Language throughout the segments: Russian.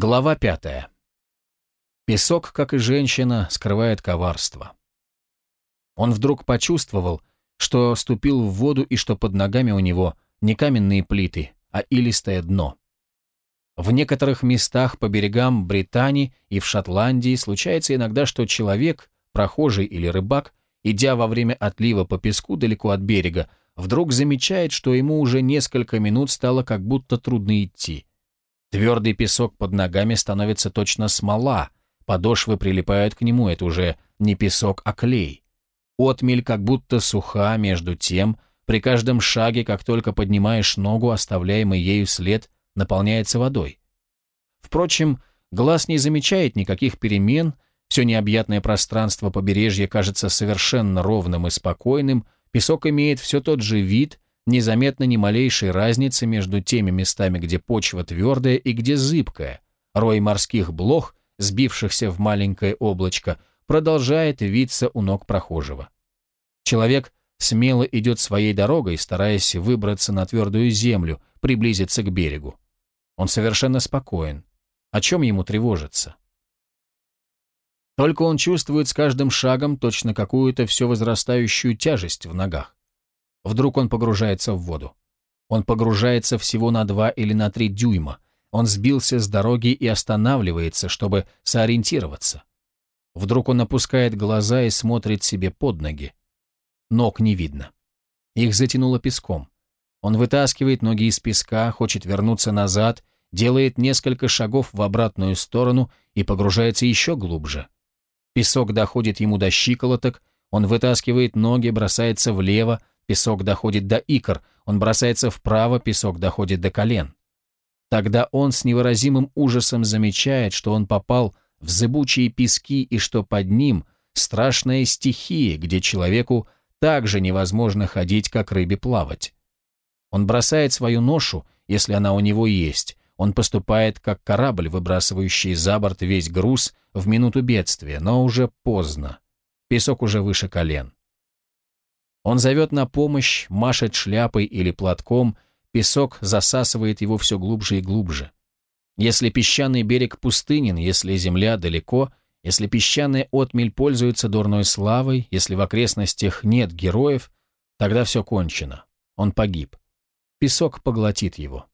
Глава пятая. Песок, как и женщина, скрывает коварство. Он вдруг почувствовал, что ступил в воду и что под ногами у него не каменные плиты, а илистое дно. В некоторых местах по берегам Британии и в Шотландии случается иногда, что человек, прохожий или рыбак, идя во время отлива по песку далеко от берега, вдруг замечает, что ему уже несколько минут стало как будто трудно идти. Твердый песок под ногами становится точно смола, подошвы прилипают к нему, это уже не песок, а клей. Отмель как будто суха, между тем, при каждом шаге, как только поднимаешь ногу, оставляемый ею след наполняется водой. Впрочем, глаз не замечает никаких перемен, все необъятное пространство побережья кажется совершенно ровным и спокойным, песок имеет все тот же вид, незаметно ни малейшей разницы между теми местами, где почва твердая и где зыбкая. Рой морских блох, сбившихся в маленькое облачко, продолжает виться у ног прохожего. Человек смело идет своей дорогой, стараясь выбраться на твердую землю, приблизиться к берегу. Он совершенно спокоен. О чем ему тревожиться? Только он чувствует с каждым шагом точно какую-то все возрастающую тяжесть в ногах. Вдруг он погружается в воду. Он погружается всего на два или на три дюйма. Он сбился с дороги и останавливается, чтобы сориентироваться. Вдруг он опускает глаза и смотрит себе под ноги. Ног не видно. Их затянуло песком. Он вытаскивает ноги из песка, хочет вернуться назад, делает несколько шагов в обратную сторону и погружается еще глубже. Песок доходит ему до щиколоток, он вытаскивает ноги, бросается влево, песок доходит до икр, он бросается вправо, песок доходит до колен. Тогда он с невыразимым ужасом замечает, что он попал в зыбучие пески и что под ним страшная стихия, где человеку так же невозможно ходить, как рыбе плавать. Он бросает свою ношу, если она у него есть, он поступает как корабль, выбрасывающий за борт весь груз в минуту бедствия, но уже поздно. Песок уже выше колен. Он зовет на помощь, машет шляпой или платком, песок засасывает его все глубже и глубже. Если песчаный берег пустынен, если земля далеко, если песчаная отмель пользуется дурной славой, если в окрестностях нет героев, тогда все кончено. Он погиб. Песок поглотит его.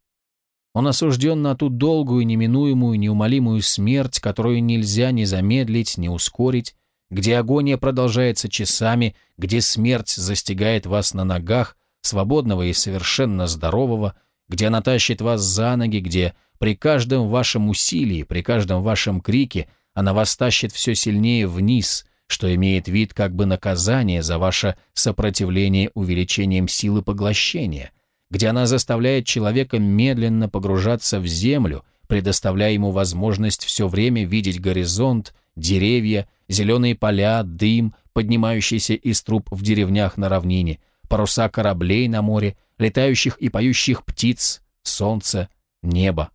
Он осужден на ту долгую, неминуемую, неумолимую смерть, которую нельзя ни замедлить, ни ускорить, где агония продолжается часами, где смерть застигает вас на ногах, свободного и совершенно здорового, где она тащит вас за ноги, где при каждом вашем усилии, при каждом вашем крике она вас тащит все сильнее вниз, что имеет вид как бы наказание за ваше сопротивление увеличением силы поглощения, где она заставляет человека медленно погружаться в землю, предоставляя ему возможность все время видеть горизонт, деревья, зеленые поля, дым, поднимающийся из труб в деревнях на равнине, паруса кораблей на море, летающих и поющих птиц, солнце, небо.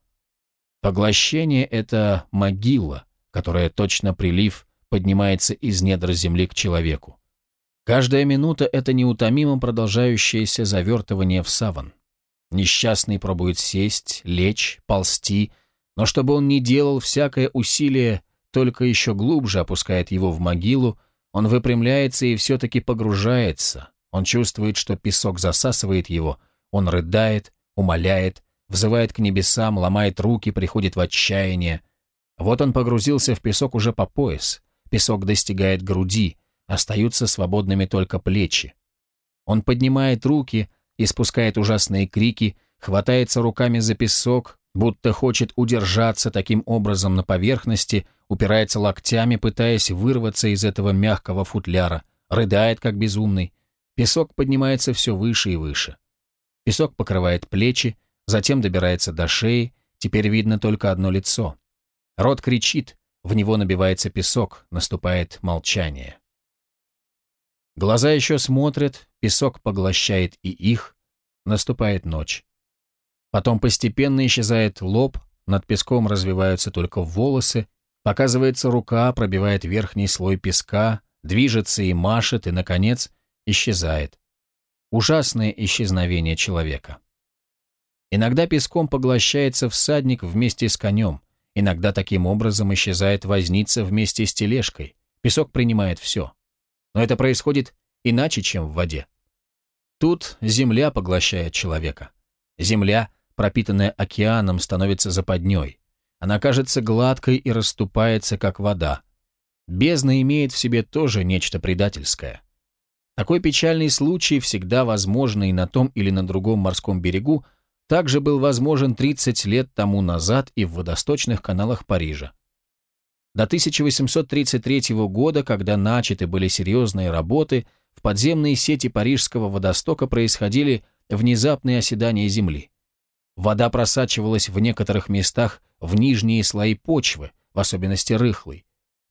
Поглощение — это могила, которая точно прилив поднимается из недр земли к человеку. Каждая минута — это неутомимо продолжающееся завертывание в саван. Несчастный пробует сесть, лечь, ползти, но чтобы он не делал всякое усилие только еще глубже опускает его в могилу, он выпрямляется и все-таки погружается. Он чувствует, что песок засасывает его, он рыдает, умоляет, взывает к небесам, ломает руки, приходит в отчаяние. Вот он погрузился в песок уже по пояс, песок достигает груди, остаются свободными только плечи. Он поднимает руки, испускает ужасные крики, хватается руками за песок, будто хочет удержаться таким образом на поверхности, упирается локтями, пытаясь вырваться из этого мягкого футляра, рыдает, как безумный. Песок поднимается все выше и выше. Песок покрывает плечи, затем добирается до шеи, теперь видно только одно лицо. Рот кричит, в него набивается песок, наступает молчание. Глаза еще смотрят, песок поглощает и их, наступает ночь. Потом постепенно исчезает лоб, над песком развиваются только волосы, показывается рука, пробивает верхний слой песка, движется и машет, и, наконец, исчезает. Ужасное исчезновение человека. Иногда песком поглощается всадник вместе с конем, Иногда таким образом исчезает возница вместе с тележкой. Песок принимает все. Но это происходит иначе, чем в воде. Тут земля поглощает человека. Земля, пропитанная океаном, становится западней. Она кажется гладкой и расступается, как вода. Бездна имеет в себе тоже нечто предательское. Такой печальный случай, всегда возможный на том или на другом морском берегу, также был возможен 30 лет тому назад и в водосточных каналах Парижа. До 1833 года, когда начаты были серьезные работы, в подземные сети парижского водостока происходили внезапные оседания земли. Вода просачивалась в некоторых местах в нижние слои почвы, в особенности рыхлой.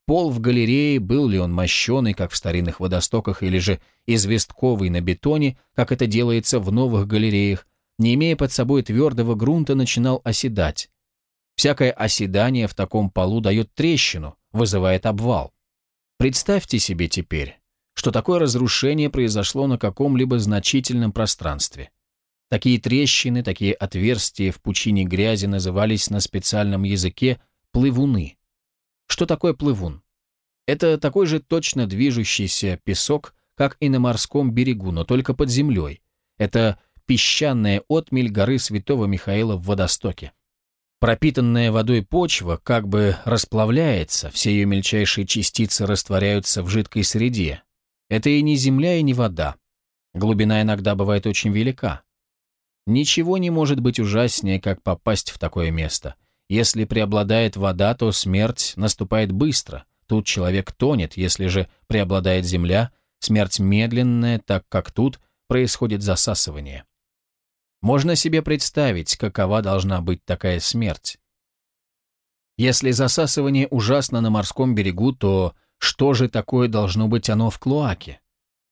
Пол в галерее, был ли он мощеный, как в старинных водостоках, или же известковый на бетоне, как это делается в новых галереях, не имея под собой твердого грунта, начинал оседать. Всякое оседание в таком полу дает трещину, вызывает обвал. Представьте себе теперь, что такое разрушение произошло на каком-либо значительном пространстве. Такие трещины, такие отверстия в пучине грязи назывались на специальном языке плывуны. Что такое плывун? Это такой же точно движущийся песок, как и на морском берегу, но только под землей. Это песчаная отмель горы Святого Михаила в водостоке. Пропитанная водой почва как бы расплавляется, все ее мельчайшие частицы растворяются в жидкой среде, это и не земля, и не вода. Глубина иногда бывает очень велика. Ничего не может быть ужаснее, как попасть в такое место. Если преобладает вода, то смерть наступает быстро. Тут человек тонет, если же преобладает земля, смерть медленная, так как тут происходит засасывание. Можно себе представить, какова должна быть такая смерть. Если засасывание ужасно на морском берегу, то что же такое должно быть оно в клоаке?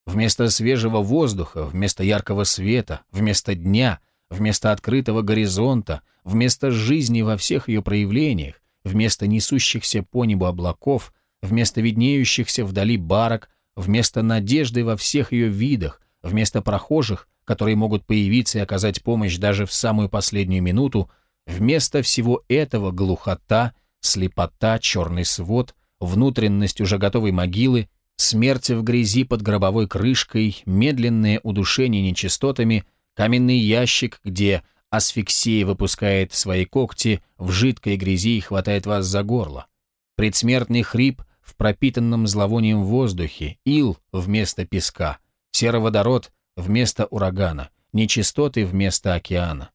Вместо свежего воздуха, вместо яркого света, вместо дня, вместо открытого горизонта, вместо жизни во всех ее проявлениях, вместо несущихся по небу облаков, вместо виднеющихся вдали барок, вместо надежды во всех ее видах, вместо прохожих, которые могут появиться и оказать помощь даже в самую последнюю минуту, вместо всего этого глухота, слепота, черный свод — внутренность уже готовой могилы, смерть в грязи под гробовой крышкой, медленное удушение нечистотами, каменный ящик, где асфиксия выпускает свои когти в жидкой грязи и хватает вас за горло, предсмертный хрип в пропитанном зловонием воздухе, ил вместо песка, сероводород вместо урагана, нечистоты вместо океана.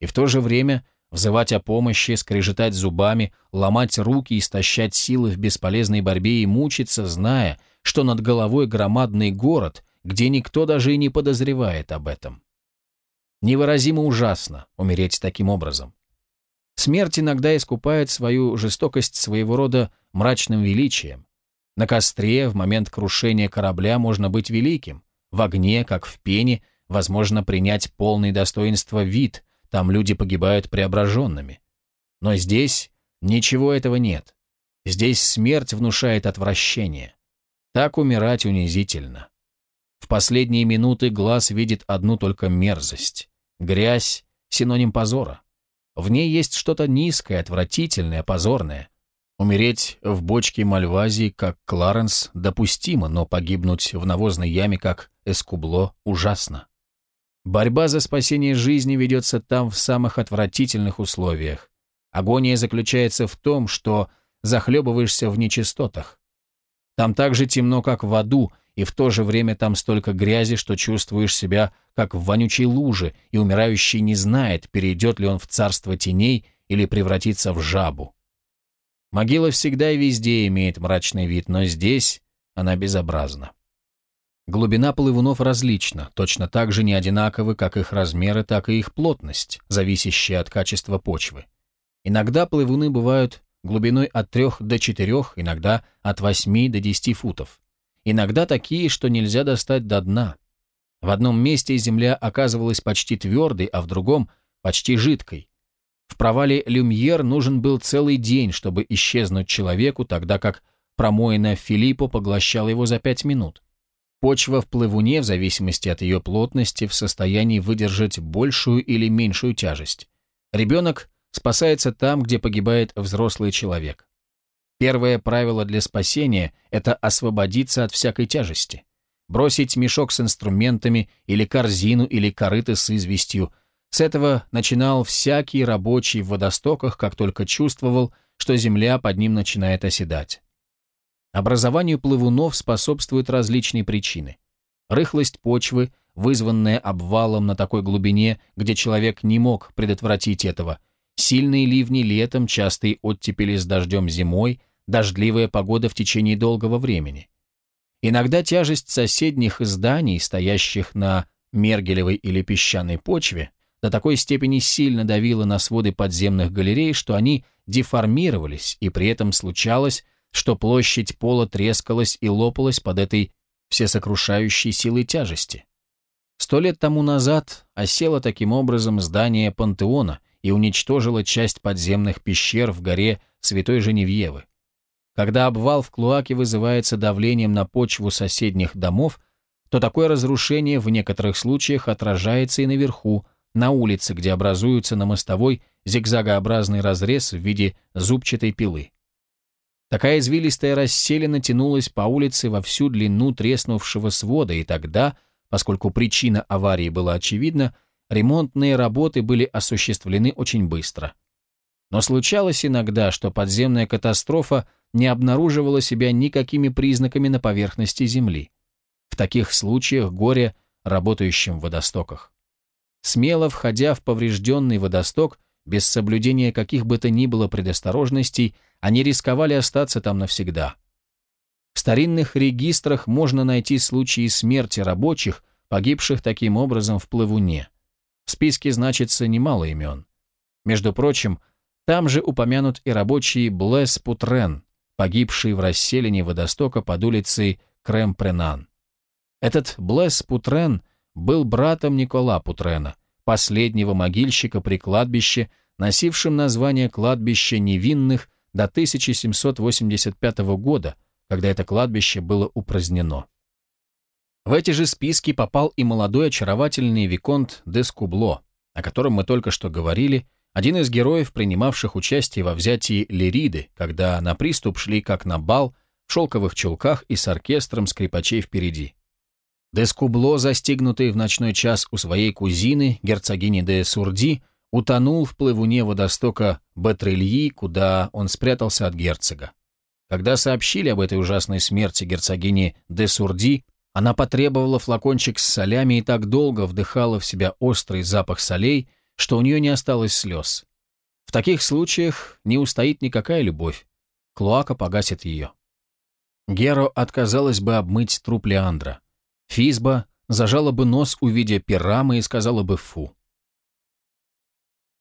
И в то же время – взывать о помощи, скрежетать зубами, ломать руки, истощать силы в бесполезной борьбе и мучиться, зная, что над головой громадный город, где никто даже и не подозревает об этом. Невыразимо ужасно умереть таким образом. Смерть иногда искупает свою жестокость своего рода мрачным величием. На костре в момент крушения корабля можно быть великим, в огне, как в пене, возможно принять полный достоинства вид, там люди погибают преображенными. Но здесь ничего этого нет. Здесь смерть внушает отвращение. Так умирать унизительно. В последние минуты глаз видит одну только мерзость. Грязь — синоним позора. В ней есть что-то низкое, отвратительное, позорное. Умереть в бочке Мальвазии, как Кларенс, допустимо, но погибнуть в навозной яме, как Эскубло, ужасно. Борьба за спасение жизни ведется там в самых отвратительных условиях. Агония заключается в том, что захлебываешься в нечистотах. Там так же темно, как в аду, и в то же время там столько грязи, что чувствуешь себя, как в вонючей луже, и умирающий не знает, перейдет ли он в царство теней или превратится в жабу. Могила всегда и везде имеет мрачный вид, но здесь она безобразна. Глубина плывунов различна, точно так же не одинаковы как их размеры, так и их плотность, зависящая от качества почвы. Иногда плывуны бывают глубиной от 3 до 4, иногда от 8 до 10 футов. Иногда такие, что нельзя достать до дна. В одном месте земля оказывалась почти твердой, а в другом – почти жидкой. В провале Люмьер нужен был целый день, чтобы исчезнуть человеку, тогда как промоина Филиппо поглощала его за пять минут. Почва в плывуне, в зависимости от ее плотности, в состоянии выдержать большую или меньшую тяжесть. Ребенок спасается там, где погибает взрослый человек. Первое правило для спасения – это освободиться от всякой тяжести. Бросить мешок с инструментами или корзину или корыто с известью. С этого начинал всякий рабочий в водостоках, как только чувствовал, что земля под ним начинает оседать. Образованию плывунов способствуют различные причины. Рыхлость почвы, вызванная обвалом на такой глубине, где человек не мог предотвратить этого, сильные ливни летом, частые оттепели с дождем зимой, дождливая погода в течение долгого времени. Иногда тяжесть соседних зданий, стоящих на мергелевой или песчаной почве, до такой степени сильно давила на своды подземных галерей, что они деформировались, и при этом случалось, что площадь пола трескалась и лопалась под этой всесокрушающей силой тяжести. Сто лет тому назад осело таким образом здание пантеона и уничтожило часть подземных пещер в горе Святой Женевьевы. Когда обвал в Клуаке вызывается давлением на почву соседних домов, то такое разрушение в некоторых случаях отражается и наверху, на улице, где образуется на мостовой зигзагообразный разрез в виде зубчатой пилы. Такая извилистая расселена тянулась по улице во всю длину треснувшего свода, и тогда, поскольку причина аварии была очевидна, ремонтные работы были осуществлены очень быстро. Но случалось иногда, что подземная катастрофа не обнаруживала себя никакими признаками на поверхности Земли. В таких случаях горе работающим в водостоках. Смело входя в поврежденный водосток, без соблюдения каких бы то ни было предосторожностей, они рисковали остаться там навсегда. В старинных регистрах можно найти случаи смерти рабочих, погибших таким образом в плывуне. В списке значится немало имен. Между прочим, там же упомянут и рабочий Блэс Путрен, погибший в расселении водостока под улицей Крем-Пренан. Этот Блэс Путрен был братом Никола Путрена, последнего могильщика при кладбище, носившем название кладбища невинных до 1785 года, когда это кладбище было упразднено. В эти же списки попал и молодой очаровательный Виконт де Скубло, о котором мы только что говорили, один из героев, принимавших участие во взятии Лириды, когда на приступ шли как на бал, в шелковых чулках и с оркестром скрипачей впереди. Дескубло, застигнутый в ночной час у своей кузины, герцогини де Сурди, утонул в плывуне водостока Батрельи, куда он спрятался от герцога. Когда сообщили об этой ужасной смерти герцогини де Сурди, она потребовала флакончик с солями и так долго вдыхала в себя острый запах солей, что у нее не осталось слез. В таких случаях не устоит никакая любовь. Клоака погасит ее. Геро отказалась бы обмыть труп Леандра. Физба зажала бы нос, увидя пирамы, и сказала бы «фу».